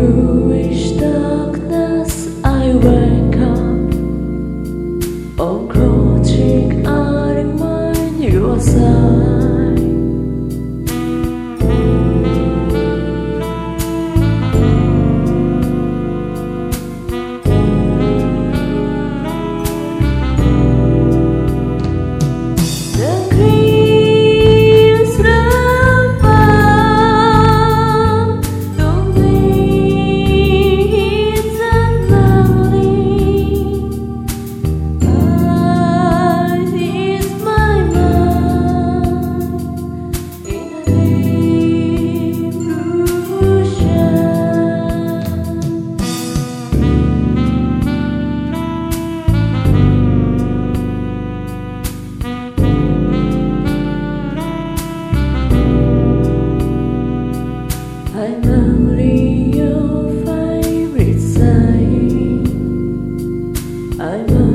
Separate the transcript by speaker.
Speaker 1: bluish darkness, I wake up. Oh, crouching, I remind yourself. I'm a